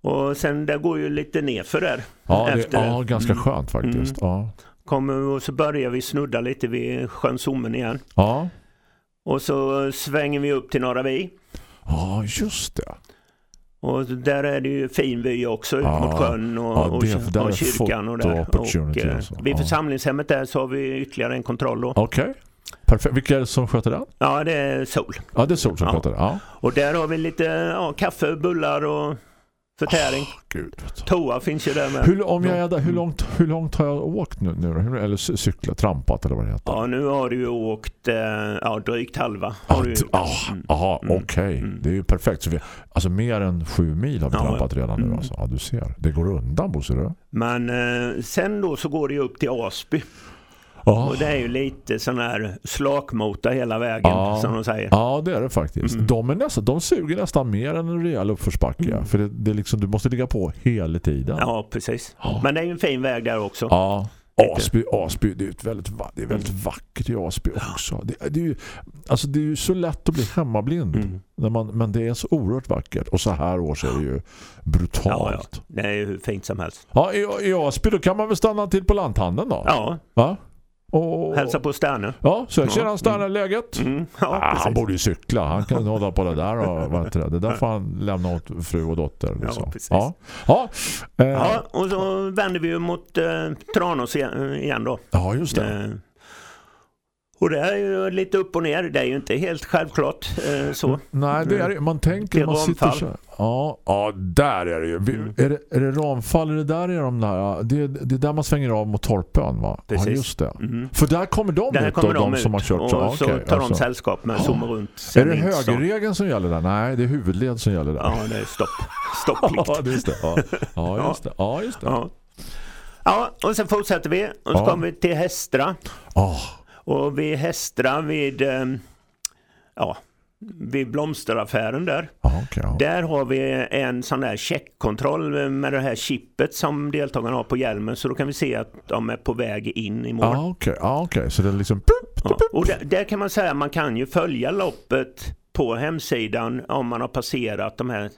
Och sen det går ju lite nerför där. Ja, det, efter ja ganska Mm. skönt faktiskt. Ja. Kommer och så börjar vi snudda lite vid sjön Sommen igen. Ja. Och så svänger vi upp till Norra Vi. ja, just det. Och där är det ju fin vy också ut Ja. mot sjön och, Ja, och, det- och är kyrkan. Och där. Och, eh, alltså. vid Ja. församlingshemmet där så har vi ytterligare en kontroll. Okej. Perfekt. Vilka är det som sköter den? Ja, det är Sol. Ja, det är Sol som Ja. sköter den. Ja. Och där har vi lite ja, kaffe, bullar och förtäring. Gud. vet du. Toa finns ju där med. Hur, om jag är hur, långt, hur långt har jag åkt nu? nu eller cy- cyklat, trampat eller vad det heter? Ja, nu har du åkt eh, ja, drygt halva. Ja, Har du... d- ah, aha, Mm. okej. Mm. Det är ju perfekt. Så vi, alltså mer än sju mil har vi Ja, trampat redan nu. Mm. Alltså. Ja, du ser. Det går undan, Bosse. Men eh, sen då så går det ju upp till Asby. Ja. Och det är ju lite sån här slakmota hela vägen Ja. som de säger. Ja, det är det faktiskt. Mm. De, är nästan, de suger nästan mer än en rejäl uppförsbacke. Mm. För det, det är liksom, du måste ligga på hela tiden. Ja, precis. Ja. Men det är ju en fin väg där också. Ja. Asby, Asby det är, ett väldigt, det är väldigt vackert i Asby också. Det, det, är ju, alltså det är ju så lätt att bli hemmablind. Mm. När man, men det är så oerhört vackert. Och så här års är det ju Ja, brutalt. ja. Det är ju hur fint som helst. Ja, i, i Asby då kan man väl stanna till på lanthandeln då? Ja, Va? Och, hälsa på Sterne. Ja, så jag Ja. känner han stannar läget. Mm. Ja, Ah, han borde ju cykla. Han kan hålla på det där. Och, vad det? det där får han lämna åt fru och dotter. Liksom. precis. Ja, ja. Eh, Ja, och så vänder vi ju mot eh, Tranås igen, igen då. ja, just det. Eh, Och det är ju lite upp och ner. Det är ju inte helt självklart eh, så. Nej, det är. Man tänker, man sitter ramfall. så här. Ja, ja, där är det ju. Mm. Är, det, är det ramfall? Är det där är de där? Det, det är där man svänger av mot Torpön, va? Precis. Ja, just det. Mm. För där kommer de Där ut kommer då, de, de ut som har kört och så. så tar de alltså. sällskap med zoomar runt. Är det högerregeln som gäller där? Nej, det är huvudled som gäller där. Ja, det är stopp. Stopplikt. Ja, just det. Ja, ja just det. Ja, just det. Ja. ja, och sen fortsätter vi. Och så Ja. kommer vi till Hästra. Åh, Och vid Hästra vid, eh, ja, vid blomsteraffären där. okej. ja. Där har vi en sån där checkkontroll med det här chippet som deltagarna har på hjälmen. Så då kan vi se att de är på väg in i mål. Ja, okej. Ja, okej. Så det är liksom... Ja. Och där, där kan man säga att man kan ju följa loppet på hemsidan om man har passerat de här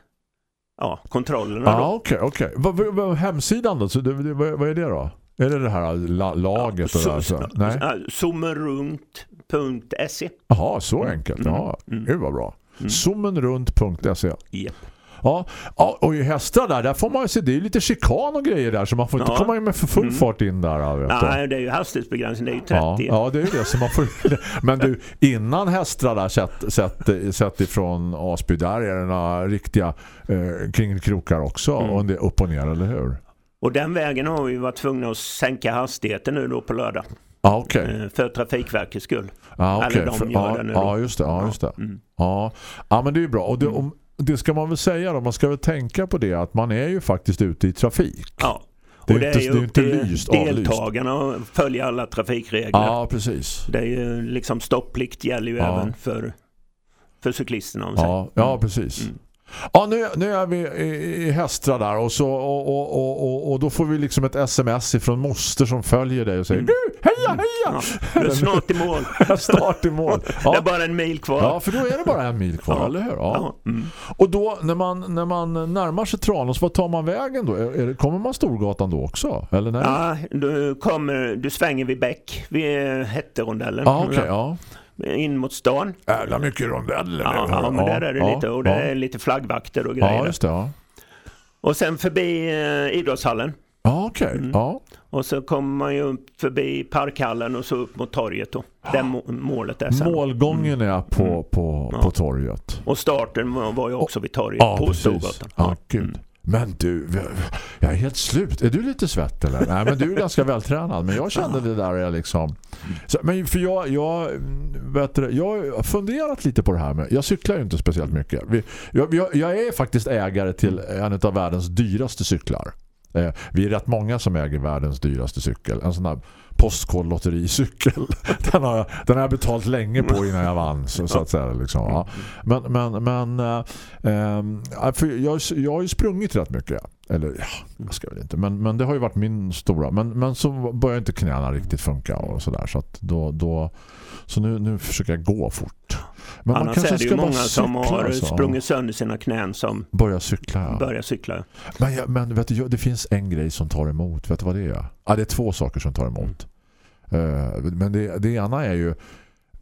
ja, kontrollerna. Ja, då. okej, vad, vad, hemsidan då? Så det, vad, vad är det då? Är det det här la, laget? och Så-? Nej? Ja, Zoomerrunt.se Jaha, så enkelt. Ja, Mm. det var bra. Zoomenrunt.se Japp. Ja, ja, och i hästar där, där får man ju se, det är ju lite chikan och grejer där så man får inte Ja. komma in med för full Mm. fart in där. Vet. Nej, det är ju hastighetsbegränsning, det är ju 30. Ja, ja, det är ju det. Så man får, men du, innan hästar där sett, sett, sett ifrån Asby, där är det några riktiga eh, kringkrokar också. Mm. Och det är upp och ner, eller hur? Och den vägen har vi varit tvungna att sänka hastigheten nu då på lördag. Ja, okej. eh, För Trafikverkets skull. Ja, Eller okej. de För- gör ja, det nu ja, då. just det. Ja, just det. Mm. Ja. ja, men det är ju bra. Och det, om, det ska man väl säga då, man ska väl tänka på det att man är ju faktiskt ute i trafik. Ja. Det är och det inte- är ju inte lyst, deltagarna att följa alla trafikregler. Ja, precis. Det är ju liksom stopplikt gäller ju även för, för cyklisterna. Om. Ja, ja precis. Mm. Ja, nu, nu är vi i, Hästra där och, så, och, och, och, och, då får vi liksom ett sms ifrån moster som följer dig och säger Mm. Du, heja, heja! Ja, du är snart i mål. Start i mål. Det är Ja, bara en mil kvar. ja, för då är det bara en mil kvar, Ja. eller hur? Ja. Ja, mm. Och då, när man, när man närmar sig Tranås, vad tar man vägen då? Är, är, kommer man Storgatan då också? Eller nej? ja du, kommer, du svänger vid Bäck, vid Hätterondellen. Ja, okej, ja. In mot stan. Jävla mycket rondeller Ja, ja, men där är det ja, lite. Och det är lite flaggvakter och grejer. Ja, just det. Ja, Och sen förbi eh, idrottshallen. ja okej. Mm. Ja. Och så kommer man ju förbi parkhallen och så upp mot torget då. Där må- målet är sen. Målgången är på, Mm. på, Ja. på torget. Och starten var, var ju också vid torget Ja, på precis. Storgatan. Ja, gud. Mm. Men du, jag är helt slut. Är du lite svett eller? Nej, men du är ganska vältränad. Men jag kände det där liksom... Så, men för jag, jag, vet du, jag har funderat lite på det här med... Jag cyklar ju inte speciellt mycket. Vi, jag, jag, jag är faktiskt ägare till en av världens dyraste cyklar. Eh, vi är rätt många som äger världens dyraste cykel. En sån här postkodlottericykel. Den har, jag, den har jag betalt länge på innan jag vann. Så, så att säga, liksom. ja. Men, men, men ja, för jag, jag har ju sprungit rätt mycket. Eller ja, jag ska väl inte. Men, men det har ju varit min stora. Men, men så börjar inte knäna riktigt funka och sådär. Så att då, då så nu, nu försöker jag gå fort. Men Annars är det ju många som har alltså. sprungit sönder sina knän som Börja cykla, ja. börjar cykla. Men, men vet du, det finns en grej som tar emot. Vet du vad det är? Ja, det är två saker som tar emot. Eh, men det, det ena är ju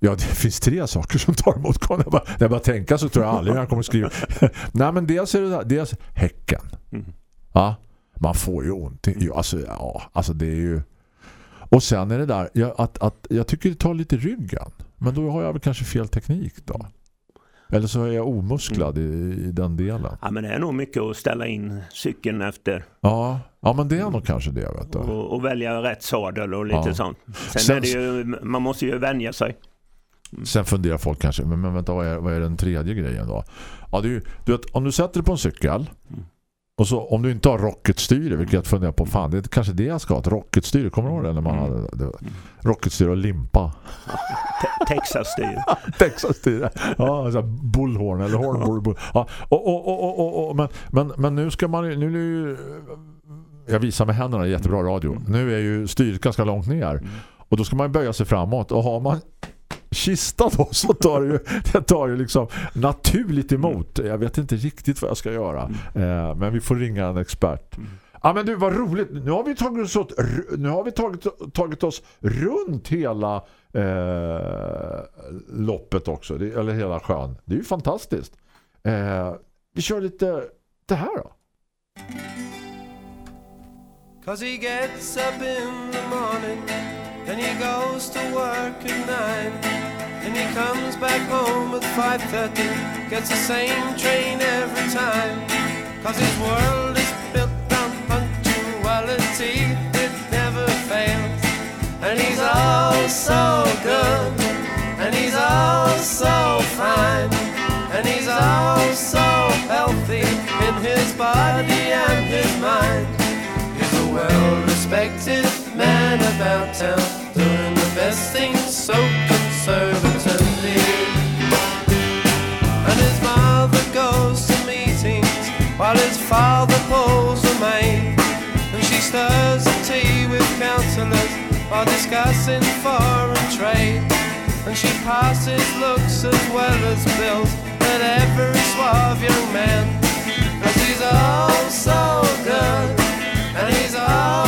Ja, det finns tre saker som tar emot. När jag bara, när jag bara tänker så tror jag aldrig jag kommer skriva. Nej, men dels är det där, dels häcken. Mm. Ja, man får ju ont. i- Alltså, ja, alltså det är ju... Och sen är det där, jag, att, att, jag tycker det tar lite ryggen. Men då har jag väl kanske fel teknik då. Eller så är jag omusklad i, i den delen. Ja, men det är nog mycket att ställa in cykeln efter Ja, ja men det är nog kanske det, vet du. och, och välja rätt sadel och lite Ja. sånt. Sen, Sen- är det ju, man måste ju vänja sig. Sen funderar folk kanske, men, men vänta, vad är, vad är den tredje grejen då? Ja, det är ju, du vet, om du sätter dig på en cykel och så om du inte har rocketstyre, vilket jag funderar på, fan, det är kanske det jag ska ha, ett rocketstyre, kommer du ihåg det? När man hade, det, rocketstyre och limpa. Te- Texas-styr. Texas-styre. Ja, så bullhorn eller hornbull. bull. Ja, och, och, och, och, och, och, men, men, men nu ska man nu är det ju jag visar med händerna, jättebra radio. Nu är ju styret ganska långt ner. Och då ska man böja sig framåt. Och har man kista då så tar det ju, det tar ju liksom naturligt emot. Jag vet inte riktigt vad jag ska göra. Eh, men vi får ringa en expert. Ja men du, vad roligt. Nu har vi tagit oss, åt, nu har vi tagit, tagit oss runt hela eh, loppet också. Det, eller hela sjön. Det är ju fantastiskt. Eh, vi kör lite det här då. Cause he gets up in the morning and he goes to work at nine. And he comes back home at 5.30, gets the same train every time. Cause his world is built on punctuality, it never fails. And he's all so good, and he's all so fine, and he's all so healthy in his body and his mind. He's a well-respected man about town, doing the best things so conservatively. And his mother goes to meetings while his father pulls the maid. And she stirs the tea with councillors while discussing foreign trade. And she passes looks as well as bills at every suave young man. Cause he's all so good, and he's all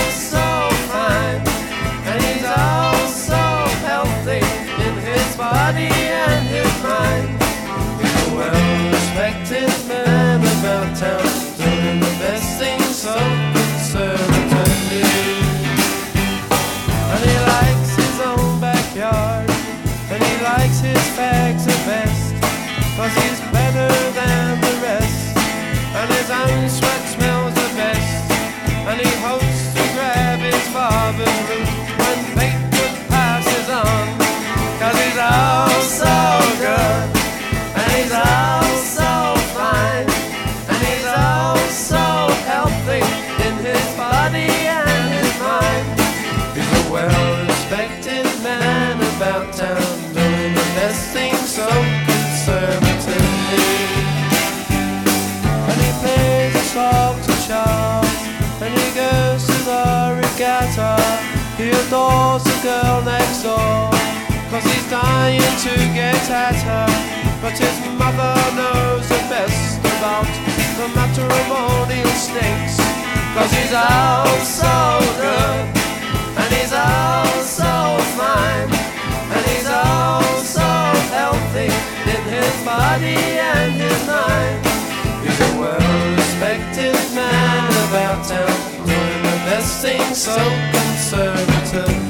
the matrimonial snakes, cause he's all so good, and he's all so fine, and he's all so healthy in his body and his mind. He's a well-respected man about town, doing the best things so conservatively.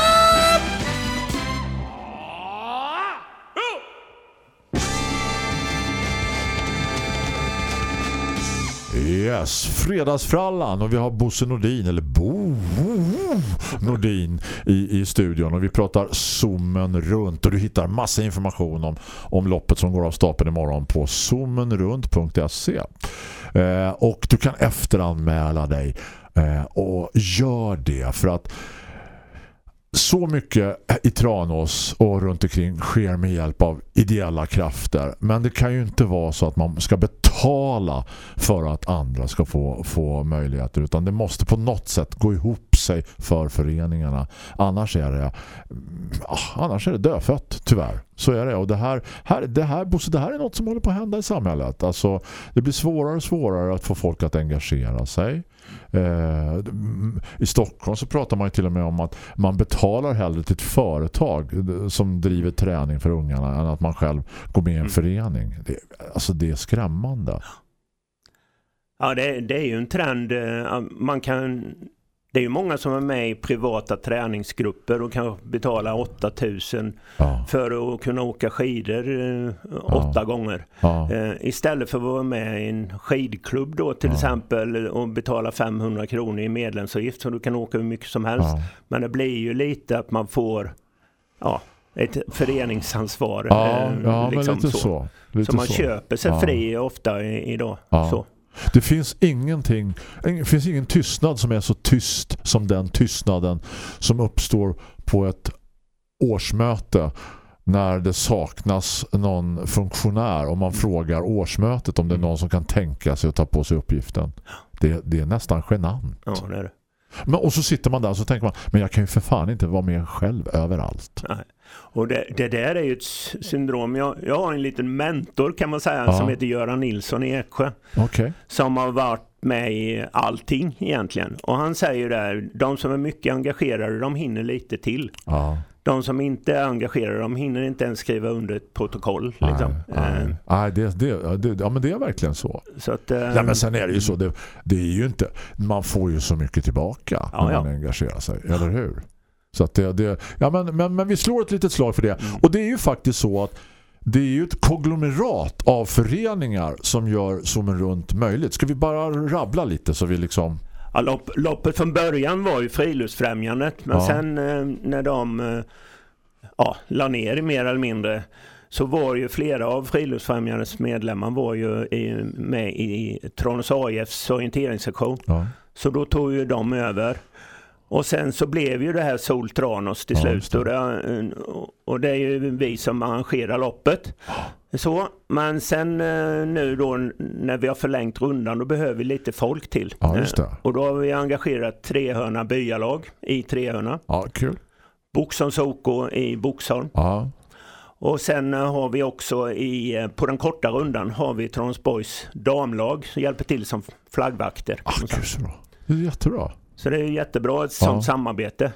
Yes, fredagsfrallan. Och vi har Bosse Nordin eller Bo Nordin i, i studion. Och vi pratar zoomen runt. Och du hittar massa information om, om loppet som går av stapeln imorgon på zoomenrunt.se eh, och du kan efteranmäla dig eh, och gör det. För att så mycket i Tranås och runt omkring sker med hjälp av ideella krafter. Men det kan ju inte vara så att man ska betala för att andra ska få, få möjligheter. Utan det måste på något sätt gå ihop sig för föreningarna. Annars är det, ah, annars är det dödfött, tyvärr. Så är det. Och det här, här, det, här, Bosse, det här är något som håller på att hända i samhället. Alltså, det blir svårare och svårare att få folk att engagera sig. Eh, I Stockholm så pratar man till och med om att man betalar hellre till ett företag som driver träning för ungarna än att man själv går med i en förening. Det, alltså det är skrämmande. Ja, det, det är ju en trend. eh, Man kan, det är ju många som är med i privata träningsgrupper och kan betala 8000 Ja. för att kunna åka skidor eh, åtta gånger. Ja. Eh, istället för att vara med i en skidklubb då till exempel och betala 500 kronor i medlemsavgift så du kan åka hur mycket som helst. Ja. Men det blir ju lite att man får ja, ett föreningsansvar. Ja, eh, ja liksom lite så. Lite så man så. köper sig Ja. fri ofta idag. Ja. Så. Det finns ingenting, det finns ingen tystnad som är så tyst som den tystnaden som uppstår på ett årsmöte när det saknas någon funktionär och man frågar årsmötet om det är någon som kan tänka sig att ta på sig uppgiften. Det, det är nästan genant. Ja, det är det. Men, och så sitter man där och så tänker man, men jag kan ju för fan inte vara med själv överallt. Nej. Och det, det där är ju ett syndrom. Jag, jag har en liten mentor kan man säga Ja. som heter Göran Nilsson i Eksjö. Okej. Som har varit med i allting egentligen. Och han säger där, de som är mycket engagerade de hinner lite till. Ja. De som inte är engagerade de hinner inte ens skriva under ett protokoll. Liksom. Nej, Eh, nej det, det, ja, det, ja, men det är verkligen så. Så att, eh, Ja, men sen är det ju så, det, det är ju inte, man får ju så mycket tillbaka Ja, när ja. man engagerar sig, eller hur? Så att det, det ja, men, men, men vi slår ett litet slag för det. Mm. Och det är ju faktiskt så att det är ju ett konglomerat av föreningar som gör som runt möjligt. Ska vi bara rabbla lite så vi liksom... Ja, lopp, loppet från början var ju friluftsfrämjandet men Ja. sen eh, när de eh, ja, la ner mer eller mindre så var ju flera av friluftsfrämjandets medlemmar var ju i, med i Tranås AIFs orienteringssektion. Ja. Så då tog ju de över. Och sen så blev ju det här Sol Tranås till Ja, slut. det. Och det, och det är ju vi som arrangerar loppet. Så, men sen eh, nu då när vi har förlängt rundan då behöver vi lite folk till. Ja, just det. Eh, Och då har vi engagerat Trehörna byalag i Trehörna. Ja, kul. Boxholms OK i Boxholm. Ja, Och sen eh, har vi också i, på den korta rundan har vi Transports damlag som hjälper till som flaggvakter. ah, gud så bra. Det är jättebra. Så det är jättebra ett sånt Ja. samarbete.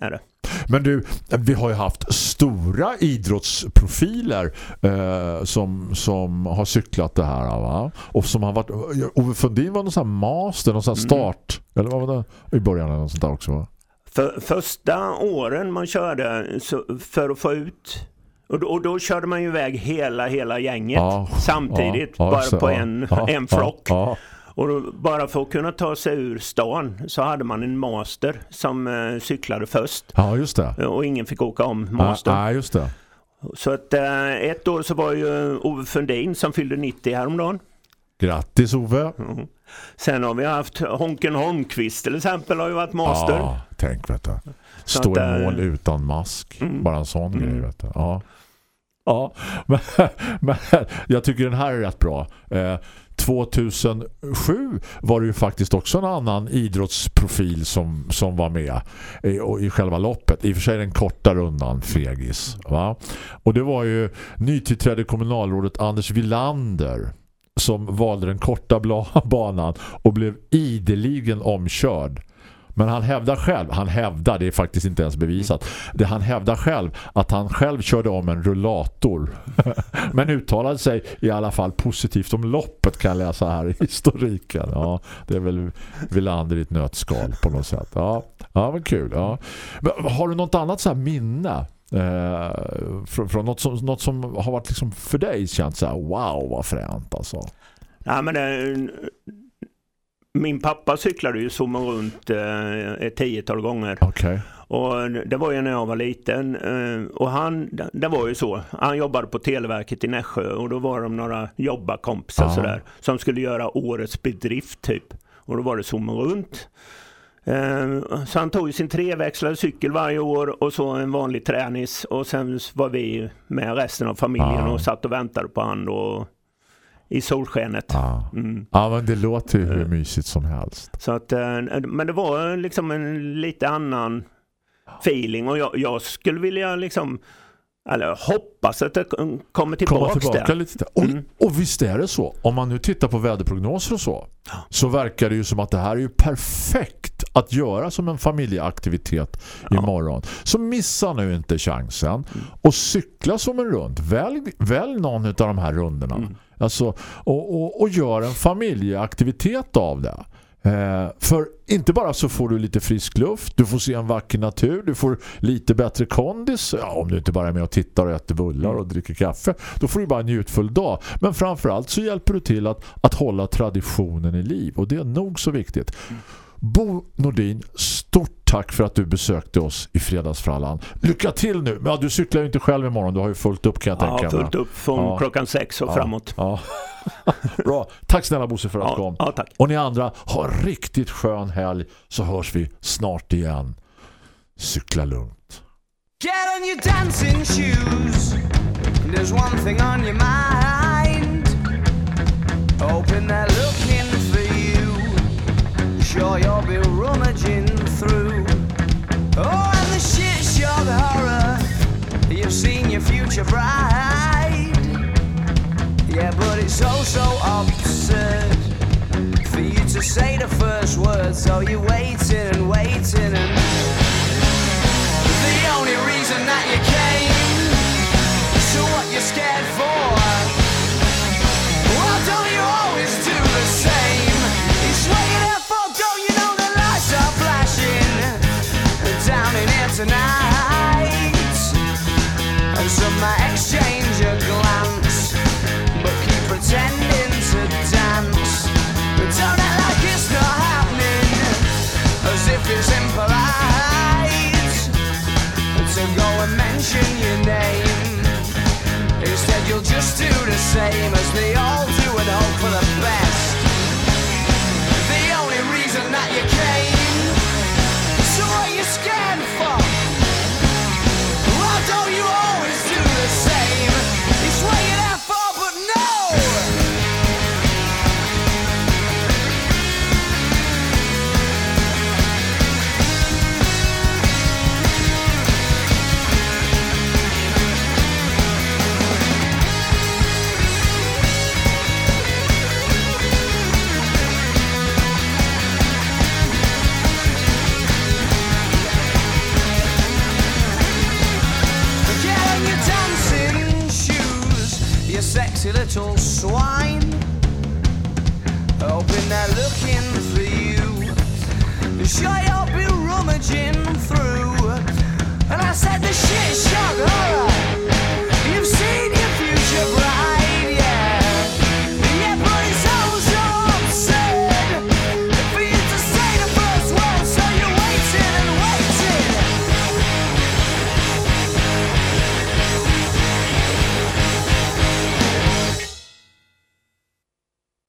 Är det. Men du, vi har ju haft stora idrottsprofiler eh, som, som har cyklat det här va? Och som har varit Ove Fundin var någon sån här master, någon sån här start eller vad var det? I början eller något sånt där också va? För första åren man körde så, för att få ut och då, och då körde man ju iväg hela, hela gänget Ja, samtidigt. ja, bara så, på en, en flock. Och bara för att kunna ta sig ur stan så hade man en master som eh, cyklade först. ja just det. Och ingen fick åka om Ja, mastern. ja, just det. Så att eh, ett år så var ju Ove Fundin som fyllde 90 häromdagen. Grattis Ove. Mm. Sen har vi haft Honken Holmqvist till exempel har ju varit master. Ja, tänk vet du. Stå i eh, mål utan mask. mm. Bara en sån Mm. grej vet du. Ja. Ja, men, men jag tycker den här är rätt bra. Eh, 2007 var det ju faktiskt också en annan idrottsprofil som, som var med i, och i själva loppet. I och för sig den korta rundan, Fegis. Va? Och det var ju nytillträdde kommunalrådet Anders Villander som valde den korta banan och blev ideligen omkörd. Men han hävdar själv, han hävdar, det är faktiskt inte ens bevisat, det han hävdar själv att han själv körde om en rullator. Men uttalade sig i alla fall positivt om loppet kan jag läsa här i historiken. Ja, det är väl Villander i ett nötskal på något sätt. Ja, ja vad kul. Ja. Men har du något annat så här minne eh, från, från något, som, något som har varit liksom för dig känt så här, wow vad fränt alltså. Ja, men, det, min pappa cyklade ju som runt eh, ett tiotal gånger. Okej. Och det var ju när jag var liten. eh, Och han, det var ju så. Han jobbade på Televerket i Nässjö och då var de några jobbarkompisar sådär. Som skulle göra årets bedrift typ. Och då var det zoom runt. Eh, Så han tog sin treväxlade cykel varje år och så en vanlig tränis. Och sen var vi med resten av familjen Ja. och satt och väntade på då i solskenet. Ja. Mm. ja, men det låter ju hur mysigt som helst. Så att, eh, men det var liksom en lite annan feeling och jag, jag skulle vilja liksom eller hoppas att det kommer komma tillbaks tillbaka lite. Och, Mm. och visst är det så. Om man nu tittar på väderprognoser och så så verkar det ju som att det här är ju perfekt att göra som en familjeaktivitet imorgon. Så missa nu inte chansen Mm. och cykla som en rund. Välj, välj någon av de här rundorna. Mm. Alltså, och, och, och gör en familjeaktivitet av det. Eh, för inte bara så får du lite frisk luft, du får se en vacker natur, du får lite bättre kondis, ja, om du inte bara är med och tittar och äter bullar och dricker kaffe, då får du bara en njutfull dag. Men framförallt så hjälper du till att, att hålla traditionen i liv och det är nog så viktigt. Bo Nordin, stort tack för att du besökte oss i fredagsfrallan. Lycka till nu! Men ja, du cyklar ju inte själv imorgon, du har ju fullt upp kan jag tänka Ja, mig. fullt upp från Ja. klockan sex och Ja, framåt. Ja. Bra. Tack snälla Bosse för att du Ja, kom. ja, tack. Och ni andra, ha en riktigt skön helg så hörs vi snart igen. Cykla lugnt. Get on your dancing shoes. There's one thing on your mind. For you. Sure, you'll be rummaging through. Oh, and the shit the horror. You've seen your future bride. Yeah, but it's so, so absurd for you to say the first word, so you're waiting and waiting and the only reason that you came. So what you're scared for? Tonight? And exchange a glance, but keep pretending to dance. Don't act like it's not happening, as if it's impolite to go and mention your name. Instead, you'll just do the same as they all do and hope for the best. The only reason that you came,